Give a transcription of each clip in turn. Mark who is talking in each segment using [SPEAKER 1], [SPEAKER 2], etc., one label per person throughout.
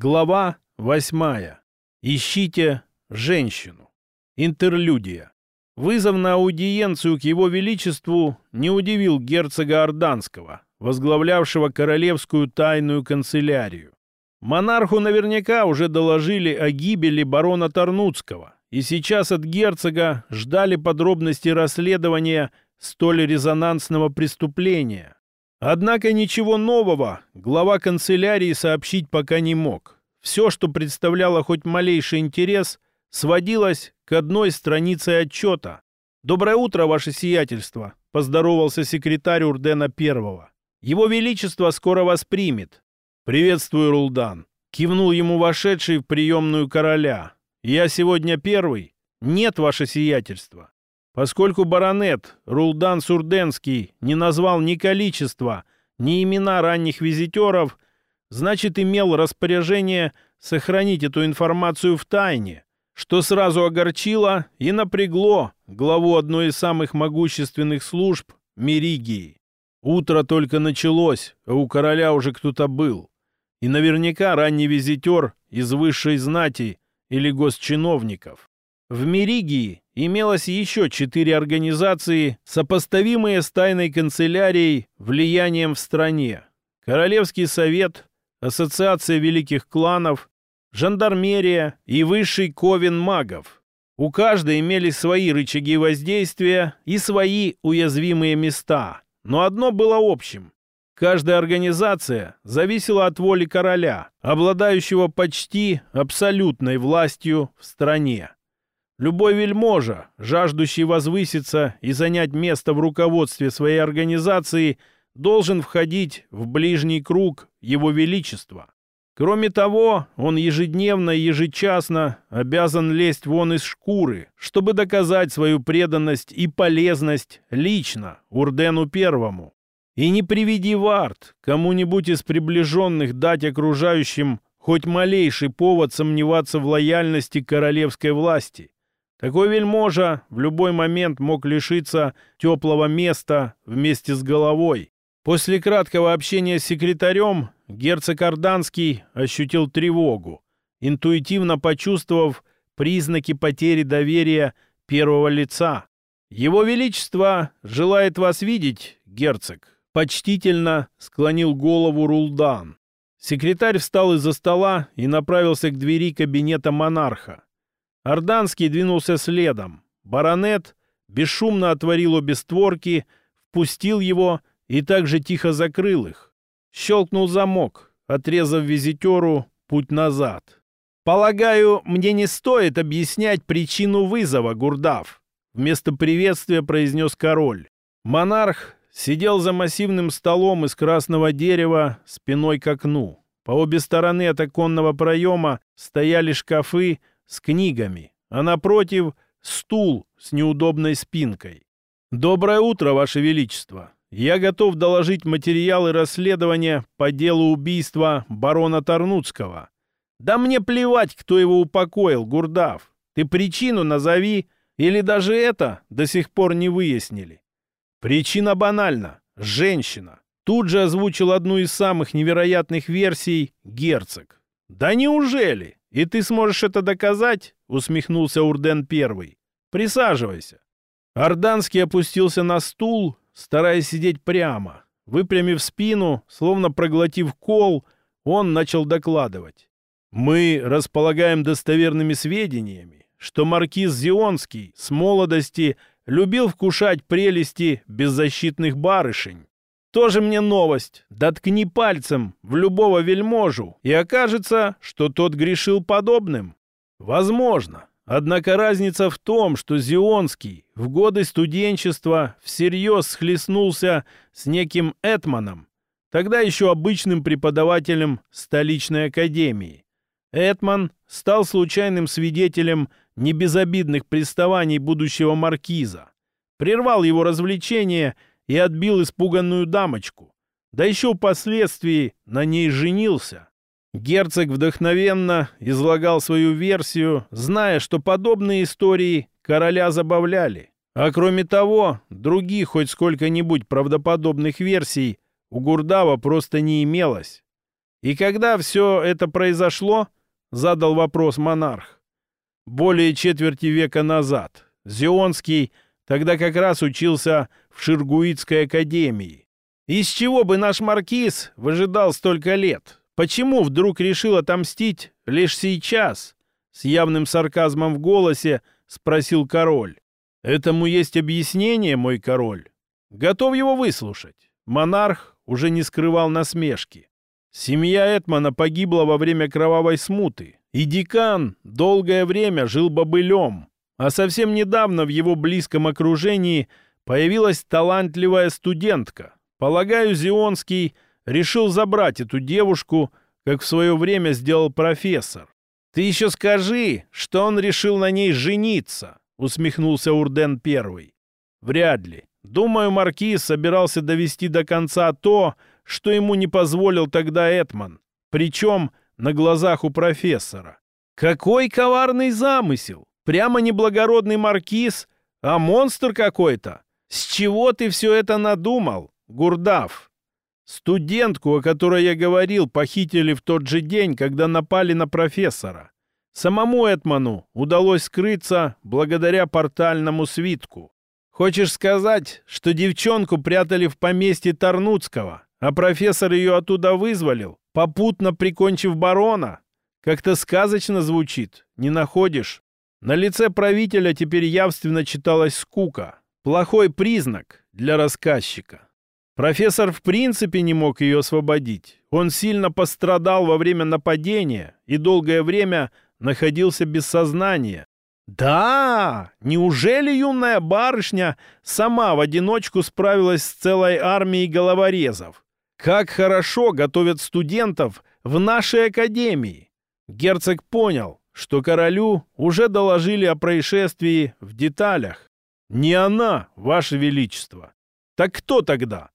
[SPEAKER 1] Глава восьмая. Ищите женщину. Интерлюдия. Вызов на аудиенцию к его величеству не удивил герцога Орданского, возглавлявшего королевскую тайную канцелярию. Монарху наверняка уже доложили о гибели барона Тарнуцкого, и сейчас от герцога ждали подробности расследования столь резонансного преступления. Однако ничего нового глава канцелярии сообщить пока не мог. Все, что представляло хоть малейший интерес, сводилось к одной странице отчета. «Доброе утро, ваше сиятельство», — поздоровался секретарь Урдена Первого. «Его Величество скоро вас примет». «Приветствую, Рулдан», — кивнул ему вошедший в приемную короля. «Я сегодня первый?» «Нет, ваше сиятельство. Поскольку баронет Рулдан Сурденский не назвал ни количества, ни имена ранних визитеров, значит, имел распоряжение сохранить эту информацию в тайне, что сразу огорчило и напрягло главу одной из самых могущественных служб Меригии. Утро только началось, а у короля уже кто-то был. И наверняка ранний визитер из высшей знати или госчиновников. В Меригии имелось еще четыре организации, сопоставимые с тайной канцелярией влиянием в стране. Королевский совет, Ассоциация великих кланов, жандармерия и высший ковен магов. У каждой имелись свои рычаги воздействия и свои уязвимые места. Но одно было общим. Каждая организация зависела от воли короля, обладающего почти абсолютной властью в стране. Любой вельможа, жаждущий возвыситься и занять место в руководстве своей организации, должен входить в ближний круг Его Величества. Кроме того, он ежедневно и ежечасно обязан лезть вон из шкуры, чтобы доказать свою преданность и полезность лично Урдену Первому. И не приведи в арт кому-нибудь из приближенных дать окружающим хоть малейший повод сомневаться в лояльности королевской власти – такой вельможа в любой момент мог лишиться теплого места вместе с головой. После краткого общения с секретарем герцог Орданский ощутил тревогу, интуитивно почувствовав признаки потери доверия первого лица. «Его Величество желает вас видеть, герцог», — почтительно склонил голову Рулдан. Секретарь встал из-за стола и направился к двери кабинета монарха. Орданский двинулся следом. Баронет бесшумно отворил обе створки, впустил его и также тихо закрыл их. Щелкнул замок, отрезав визитеру путь назад. «Полагаю, мне не стоит объяснять причину вызова, Гурдав», вместо приветствия произнес король. Монарх сидел за массивным столом из красного дерева спиной к окну. По обе стороны от оконного проема стояли шкафы с книгами, а напротив — стул с неудобной спинкой. «Доброе утро, Ваше Величество! Я готов доложить материалы расследования по делу убийства барона Тарнуцкого. Да мне плевать, кто его упокоил, Гурдав. Ты причину назови, или даже это до сих пор не выяснили. Причина банальна — женщина. Тут же озвучил одну из самых невероятных версий герцог. Да неужели? «И ты сможешь это доказать?» — усмехнулся Урден Первый. «Присаживайся». Орданский опустился на стул, стараясь сидеть прямо. Выпрямив спину, словно проглотив кол, он начал докладывать. «Мы располагаем достоверными сведениями, что маркиз Зионский с молодости любил вкушать прелести беззащитных барышень. Тоже мне новость. Доткни пальцем в любого вельможу, и окажется, что тот грешил подобным. Возможно. Однако разница в том, что Зионский в годы студенчества всерьез схлестнулся с неким Этманом, тогда еще обычным преподавателем столичной академии. Этман стал случайным свидетелем небезобидных приставаний будущего маркиза, прервал его развлечения и отбил испуганную дамочку. Да еще впоследствии на ней женился. Герцог вдохновенно излагал свою версию, зная, что подобные истории короля забавляли. А кроме того, других хоть сколько-нибудь правдоподобных версий у Гурдава просто не имелось. И когда все это произошло, задал вопрос монарх. Более четверти века назад. Зионский тогда как раз учился в Ширгуитской академии. Из чего бы наш маркиз выжидал столько лет? Почему вдруг решил отомстить лишь сейчас? С явным сарказмом в голосе спросил король. Этому есть объяснение, мой король. Готов его выслушать. Монарх уже не скрывал насмешки. Семья Этмана погибла во время кровавой смуты, и декан долгое время жил бобылем, а совсем недавно в его близком окружении появилась талантливая студентка. Полагаю, Зионский решил забрать эту девушку, как в свое время сделал профессор. «Ты еще скажи, что он решил на ней жениться», — усмехнулся Урден Первый. «Вряд ли. Думаю, Маркиз собирался довести до конца то, что ему не позволил тогда Этман. Причем на глазах у профессора. Какой коварный замысел! Прямо неблагородный Маркиз, а монстр какой-то! С чего ты все это надумал, Гурдав? Студентку, о которой я говорил, похитили в тот же день, когда напали на профессора. Самому Этману удалось скрыться благодаря портальному свитку. Хочешь сказать, что девчонку прятали в поместье Тарнуцкого, а профессор ее оттуда вызволил, попутно прикончив барона? Как-то сказочно звучит, не находишь? На лице правителя теперь явственно читалась скука. Плохой признак для рассказчика. Профессор в принципе не мог ее освободить. Он сильно пострадал во время нападения и долгое время находился без сознания. Да, неужели юная барышня сама в одиночку справилась с целой армией головорезов? Как хорошо готовят студентов в нашей академии. Герцог понял, что королю уже доложили о происшествии в деталях. Не она, ваше величество. Так кто тогда?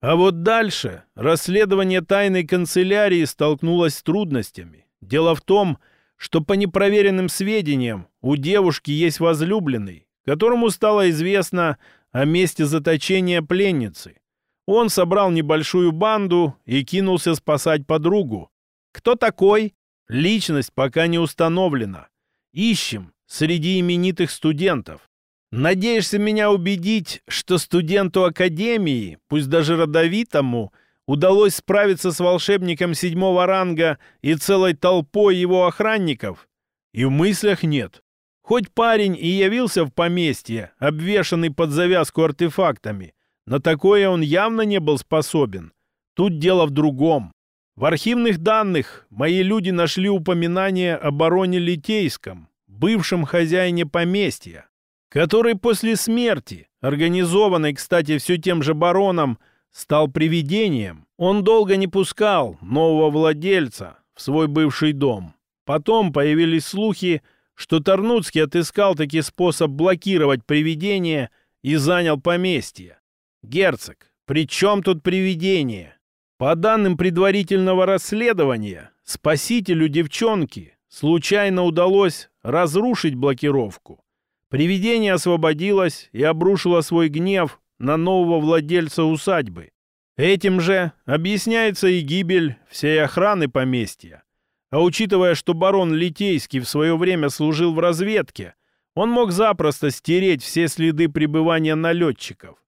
[SPEAKER 1] А вот дальше расследование тайной канцелярии столкнулось с трудностями. Дело в том, что по непроверенным сведениям у девушки есть возлюбленный, которому стало известно о месте заточения пленницы. Он собрал небольшую банду и кинулся спасать подругу. Кто такой? Личность пока не установлена. Ищем среди именитых студентов. Надеешься меня убедить, что студенту академии, пусть даже родовитому, удалось справиться с волшебником седьмого ранга и целой толпой его охранников? И в мыслях нет. Хоть парень и явился в поместье, обвешанный под завязку артефактами, на такое он явно не был способен. Тут дело в другом. В архивных данных мои люди нашли упоминание о бароне Литейском, бывшем хозяине поместья, который после смерти, организованной, кстати, все тем же бароном, стал привидением. Он долго не пускал нового владельца в свой бывший дом. Потом появились слухи, что Тарнуцкий отыскал таки способ блокировать привидение и занял поместье. Герцог, при чем тут привидение? По данным предварительного расследования, спасителю девчонки случайно удалось разрушить блокировку. Привидение освободилось и обрушило свой гнев на нового владельца усадьбы. Этим же объясняется и гибель всей охраны поместья. А учитывая, что барон Литейский в свое время служил в разведке, он мог запросто стереть все следы пребывания налетчиков.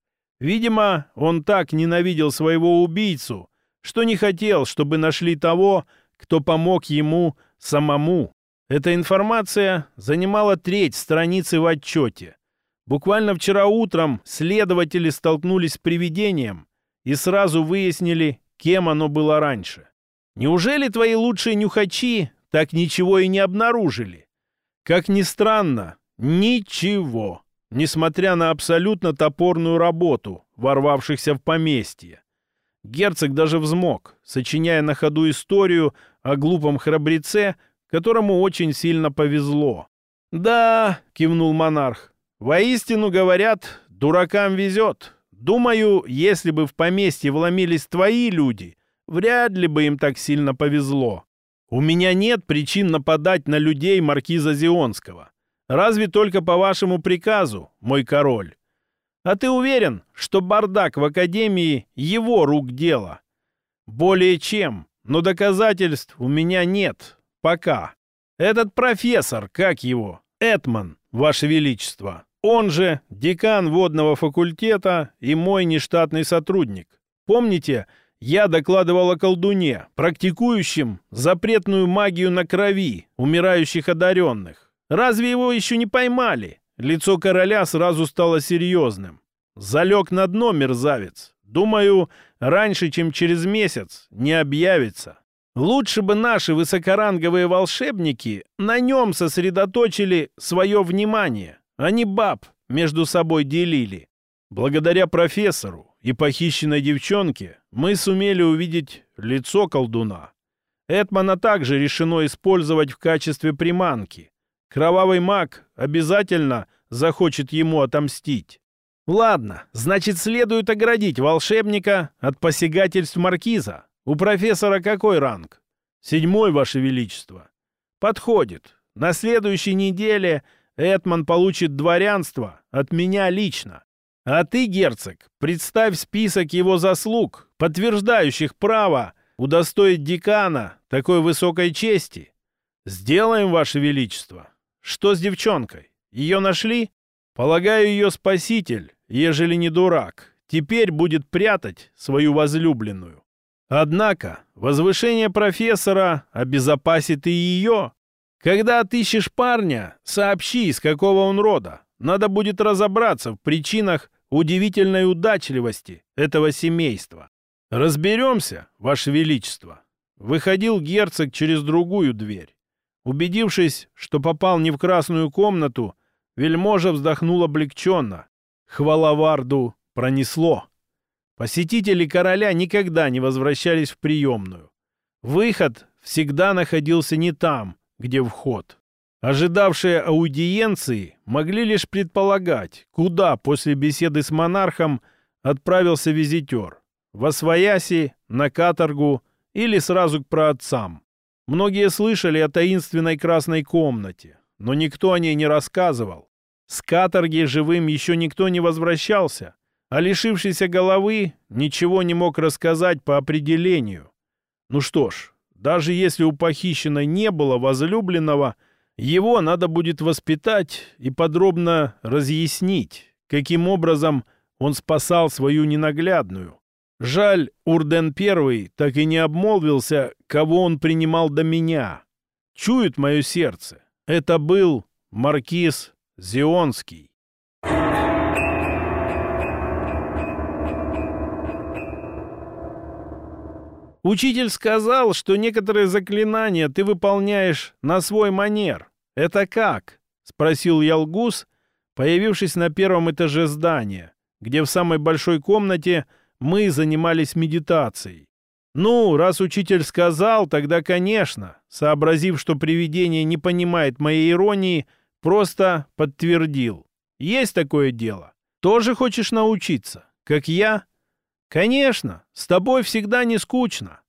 [SPEAKER 1] Видимо, он так ненавидел своего убийцу, что не хотел, чтобы нашли того, кто помог ему самому. Эта информация занимала треть страницы в отчете. Буквально вчера утром следователи столкнулись с привидением и сразу выяснили, кем оно было раньше. Неужели твои лучшие нюхачи так ничего и не обнаружили? Как ни странно, ничего, несмотря на абсолютно топорную работу, ворвавшихся в поместье. Герцог даже взмок, сочиняя на ходу историю о глупом храбреце, которому очень сильно повезло. «Да», — кивнул монарх, Воистину говорят, дуракам везет. Думаю, если бы в поместье вломились твои люди, вряд ли бы им так сильно повезло. У меня нет причин нападать на людей маркиза Зионского. Разве только по вашему приказу, мой король. А ты уверен, что бардак в Академии его рук дело? Более чем. но доказательств у меня нет. Пока. Этот профессор, как его? Этман, Ваше Величество. Он же декан водного факультета и мой нештатный сотрудник. Помните, я докладывал о колдуне, практикующем запретную магию на крови умирающих одаренных. Разве его еще не поймали? Лицо короля сразу стало серьезным. Залег на дно мерзавец. Думаю, раньше, чем через месяц, не объявится. Лучше бы наши высокоранговые волшебники на нем сосредоточили свое внимание, а не баб между собой делили. Благодаря профессору и похищенной девчонке мы сумели увидеть лицо колдуна. Этмана также решено использовать в качестве приманки. Кровавый маг обязательно захочет ему отомстить. Ладно, значит, следует оградить волшебника от посягательств маркиза. У профессора какой ранг? Седьмой, Ваше Величество. Подходит. На следующей неделе Этман получит дворянство от меня лично. А ты, герцог, представь список его заслуг, подтверждающих право удостоить декана такой высокой чести. Сделаем, Ваше Величество. Что с девчонкой? Ее нашли? Полагаю, ее спаситель, ежели не дурак, теперь будет прятать свою возлюбленную. Однако возвышение профессора обезопасит и ее. Когда отыщешь парня, сообщи, из какого он рода. Надо будет разобраться в причинах удивительной удачливости этого семейства. Разберемся, Ваше Величество. Выходил герцог через другую дверь. Убедившись, что попал не в красную комнату, вельможа вздохнул облегченно. Хвала Варду пронесло. Посетители короля никогда не возвращались в приемную. Выход всегда находился не там, где вход. Ожидавшие аудиенции могли лишь предполагать, куда после беседы с монархом отправился визитер. В Освояси, на каторгу или сразу к праотцам. Многие слышали о таинственной красной комнате, но никто о ней не рассказывал. С каторги живым еще никто не возвращался, а лишившийся головы ничего не мог рассказать по определению. Ну что ж, даже если у похищенной не было возлюбленного – его надо будет воспитать и подробно разъяснить, каким образом он спасал свою ненаглядную. Жаль, Урден Первый так и не обмолвился, кого он принимал до меня. Чует мое сердце. Это был маркиз Зионский. Учитель сказал, что некоторые заклинания ты выполняешь на свой манер. Это как? Спросил Ялгус, появившись на первом этаже здания, где в самой большой комнате мы занимались медитацией. Ну, раз учитель сказал, тогда, конечно, сообразив, что привидение не понимает моей иронии, просто подтвердил. Есть такое дело. Тоже хочешь научиться, как я? «Конечно, с тобой всегда не скучно».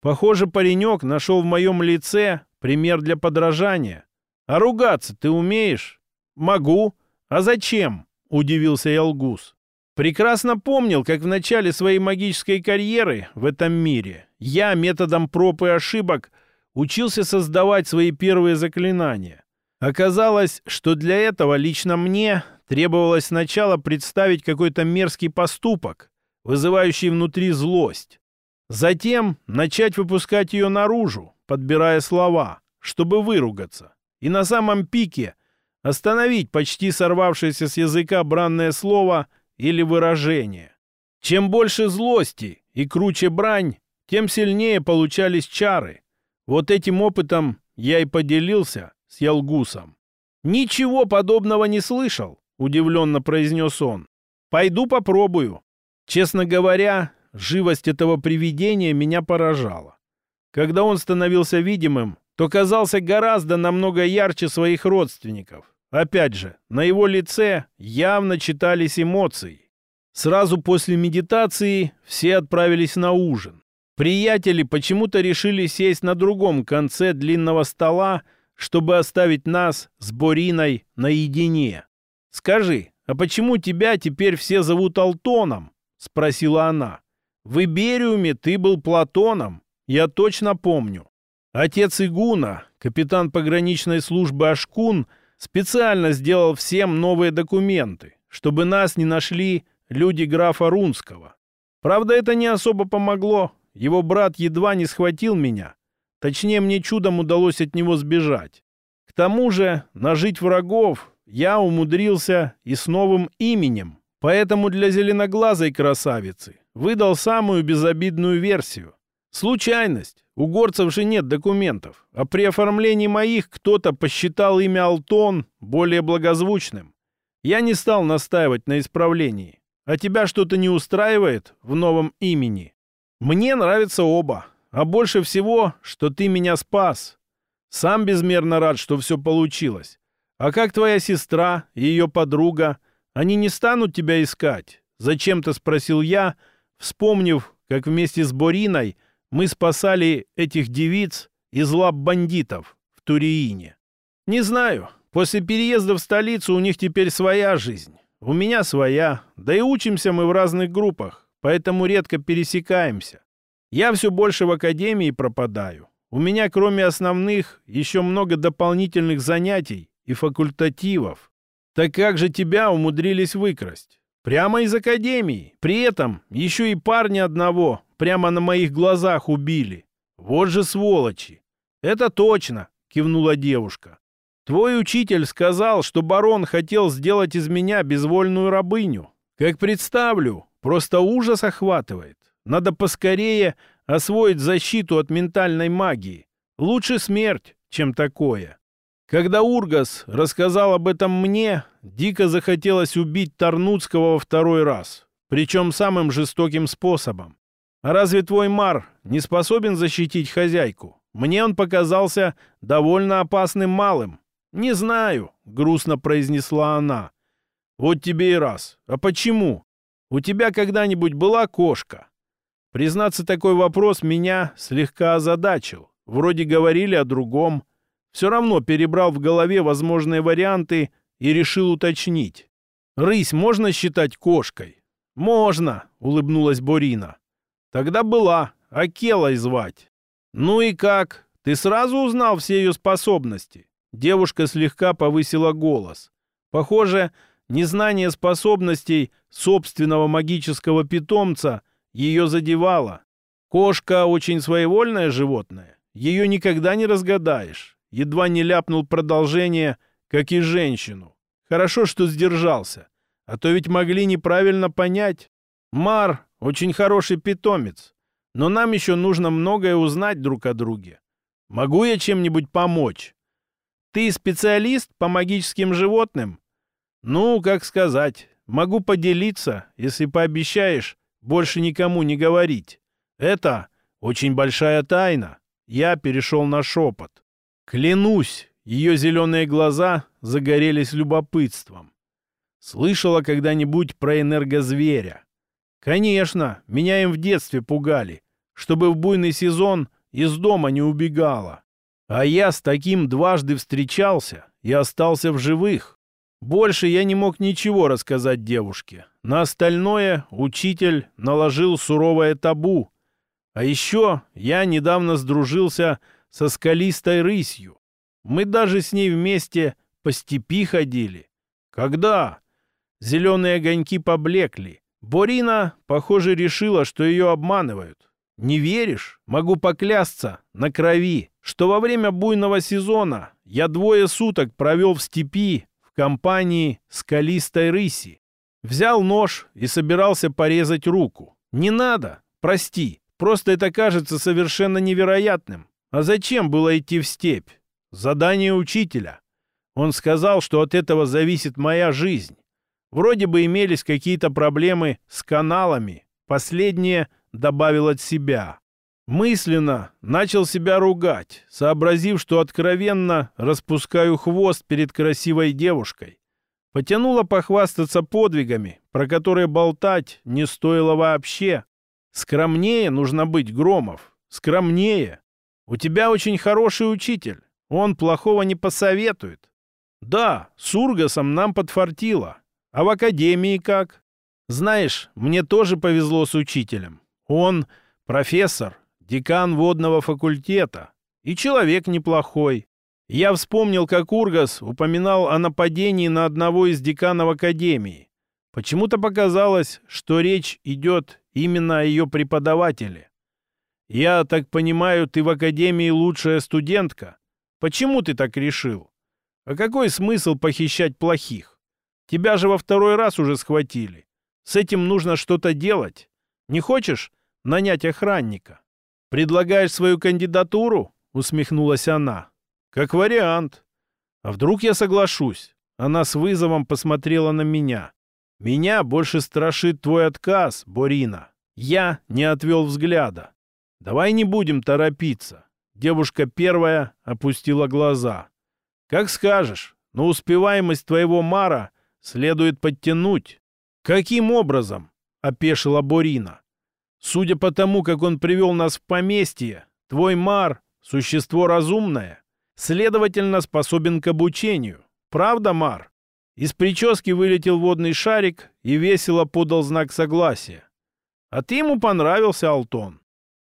[SPEAKER 1] Похоже, паренек нашел в моем лице пример для подражания. «А ругаться ты умеешь?» «Могу. А зачем?» — удивился Ялгус. Прекрасно помнил, как в начале своей магической карьеры в этом мире я методом проб и ошибок учился создавать свои первые заклинания. Оказалось, что для этого лично мне требовалось сначала представить какой-то мерзкий поступок, вызывающий внутри злость. Затем начать выпускать ее наружу, подбирая слова, чтобы выругаться. И на самом пике остановить почти сорвавшееся с языка бранное слово или выражение. Чем больше злости и круче брань, тем сильнее получались чары. Вот этим опытом я и поделился с Ялгусом. «Ничего подобного не слышал», — удивленно произнес он. «Пойду попробую. Честно говоря, живость этого привидения меня поражала. Когда он становился видимым, то казался гораздо намного ярче своих родственников. Опять же, на его лице явно читались эмоции. Сразу после медитации все отправились на ужин. Приятели почему-то решили сесть на другом конце длинного стола, чтобы оставить нас с Бориной наедине. «Скажи, а почему тебя теперь все зовут Алтоном?» — спросила она. «В Ибериуме ты был Платоном. я точно помню. Отец Игуна, капитан пограничной службы Ашкун, специально сделал всем новые документы, чтобы нас не нашли люди графа Рунского. Правда, это не особо помогло. Его брат едва не схватил меня. Точнее, мне чудом удалось от него сбежать. К тому же, нажить врагов я умудрился и с новым именем. Поэтому для зеленоглазой красавицы выдал самую безобидную версию. Случайность. У горцев же нет документов. А при оформлении моих кто-то посчитал имя Алтон более благозвучным. Я не стал настаивать на исправлении. А тебя что-то не устраивает в новом имени? Мне нравятся оба. А больше всего, что ты меня спас. Сам безмерно рад, что все получилось. А как твоя сестра и ее подруга? Они не станут тебя искать? Зачем-то спросил я, вспомнив, как вместе с Бориной мы спасали этих девиц из лап бандитов в Туриине. Не знаю. После переезда в столицу у них теперь своя жизнь. У меня своя. Да и учимся мы в разных группах, поэтому редко пересекаемся. Я все больше в академии пропадаю. У меня, кроме основных, еще много дополнительных занятий и факультативов. Так как же тебя умудрились выкрасть? Прямо из академии. При этом еще и парня одного прямо на моих глазах убили. Вот же сволочи. Это точно, кивнула девушка. Твой учитель сказал, что барон хотел сделать из меня безвольную рабыню. Как представлю, просто ужас охватывает. Надо поскорее освоить защиту от ментальной магии. Лучше смерть, чем такое. Когда Ургас рассказал об этом мне, дико захотелось убить Тарнуцкого во второй раз, причем самым жестоким способом. А разве твой Мар не способен защитить хозяйку? Мне он показался довольно опасным малым. «Не знаю», — грустно произнесла она. «Вот тебе и раз. А почему? У тебя когда-нибудь была кошка?» Признаться, такой вопрос меня слегка озадачил. Вроде говорили о другом. Все равно перебрал в голове возможные варианты и решил уточнить. «Рысь можно считать кошкой?» «Можно», — улыбнулась Борина. «Тогда была. Акелой звать». «Ну и как? Ты сразу узнал все ее способности?» Девушка слегка повысила голос. Похоже, незнание способностей собственного магического питомца ее задевало. Кошка очень своевольное животное. Ее никогда не разгадаешь. Едва не ляпнул продолжение, как и женщину. Хорошо, что сдержался. А то ведь могли неправильно понять. Мар — очень хороший питомец. Но нам еще нужно многое узнать друг о друге. Могу я чем-нибудь помочь? Ты специалист по магическим животным? Ну, как сказать, могу поделиться, если пообещаешь больше никому не говорить. Это очень большая тайна. Я перешел на шепот. Клянусь, ее зеленые глаза загорелись любопытством. Слышала когда-нибудь про энергозверя? Конечно, меня им в детстве пугали, чтобы в буйный сезон из дома не убегала. А я с таким дважды встречался и остался в живых. Больше я не мог ничего рассказать девушке. На остальное учитель наложил суровое табу. А еще я недавно сдружился со скалистой рысью. Мы даже с ней вместе по степи ходили. Когда? Зеленые огоньки поблекли. Борина, похоже, решила, что ее обманывают. Не веришь? Могу поклясться на крови что во время буйного сезона я двое суток провел в степи в компании скалистой рыси. Взял нож и собирался порезать руку. Не надо, прости, просто это кажется совершенно невероятным. А зачем было идти в степь? Задание учителя. Он сказал, что от этого зависит моя жизнь. Вроде бы имелись какие-то проблемы с каналами. Последнее добавил от себя. Мысленно начал себя ругать, сообразив, что откровенно распускаю хвост перед красивой девушкой. Потянуло похвастаться подвигами, про которые болтать не стоило вообще. Скромнее нужно быть, Громов, скромнее. У тебя очень хороший учитель, он плохого не посоветует. Да, с Ургасом нам подфартило. А в академии как? Знаешь, мне тоже повезло с учителем. Он профессор, декан водного факультета. И человек неплохой. Я вспомнил, как Ургас упоминал о нападении на одного из деканов Академии. Почему-то показалось, что речь идет именно о ее преподавателе. «Я так понимаю, ты в Академии лучшая студентка? Почему ты так решил? А какой смысл похищать плохих? Тебя же во второй раз уже схватили. С этим нужно что-то делать. Не хочешь нанять охранника? Предлагаешь свою кандидатуру?» — усмехнулась она. «Как вариант. А вдруг я соглашусь?» Она с вызовом посмотрела на меня. «Меня больше страшит твой отказ, Борина. Я не отвел взгляда. Давай не будем торопиться». Девушка первая опустила глаза. «Как скажешь, но успеваемость твоего Мара следует подтянуть». «Каким образом?» — опешила Борина. «Судя по тому, как он привел нас в поместье, твой Мар — существо разумное, следовательно, способен к обучению. Правда, Мар?» Из прически вылетел водный шарик и весело подал знак согласия. «А ты ему понравился, Алтон?»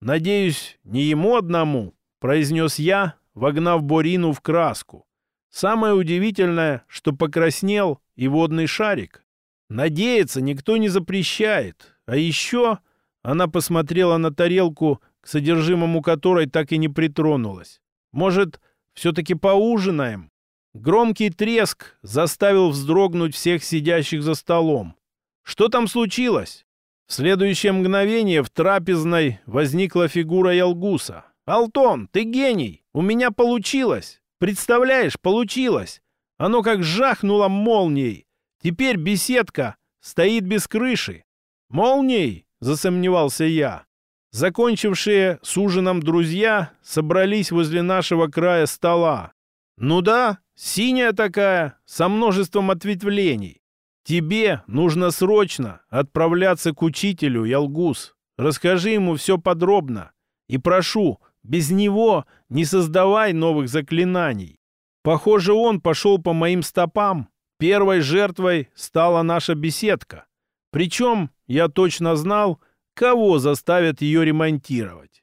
[SPEAKER 1] «Надеюсь, не ему одному», — произнес я, вогнав Борину в краску. Самое удивительное, что покраснел и водный шарик. Надеяться никто не запрещает. А еще она посмотрела на тарелку, к содержимому которой так и не притронулась. Может, все-таки поужинаем? Громкий треск заставил вздрогнуть всех сидящих за столом. Что там случилось? В следующее мгновение в трапезной возникла фигура Ялгуса. «Алтон, ты гений! У меня получилось! Представляешь, получилось! Оно как жахнуло молнией! Теперь беседка стоит без крыши!» «Молнией?» — засомневался я. Закончившие с ужином друзья собрались возле нашего края стола. «Ну да, Синяя такая, со множеством ответвлений. Тебе нужно срочно отправляться к учителю, Ялгус. Расскажи ему все подробно. И прошу, без него не создавай новых заклинаний. Похоже, он пошел по моим стопам. Первой жертвой стала наша беседка. Причем я точно знал, кого заставят ее ремонтировать.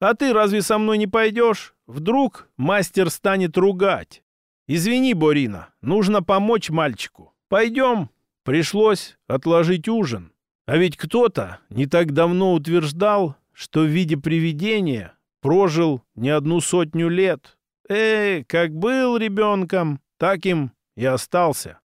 [SPEAKER 1] А ты разве со мной не пойдешь? Вдруг мастер станет ругать. «Извини, Борина, нужно помочь мальчику. Пойдем». Пришлось отложить ужин. А ведь кто-то не так давно утверждал, что в виде привидения прожил не одну сотню лет. Эй, как был ребенком, так им и остался.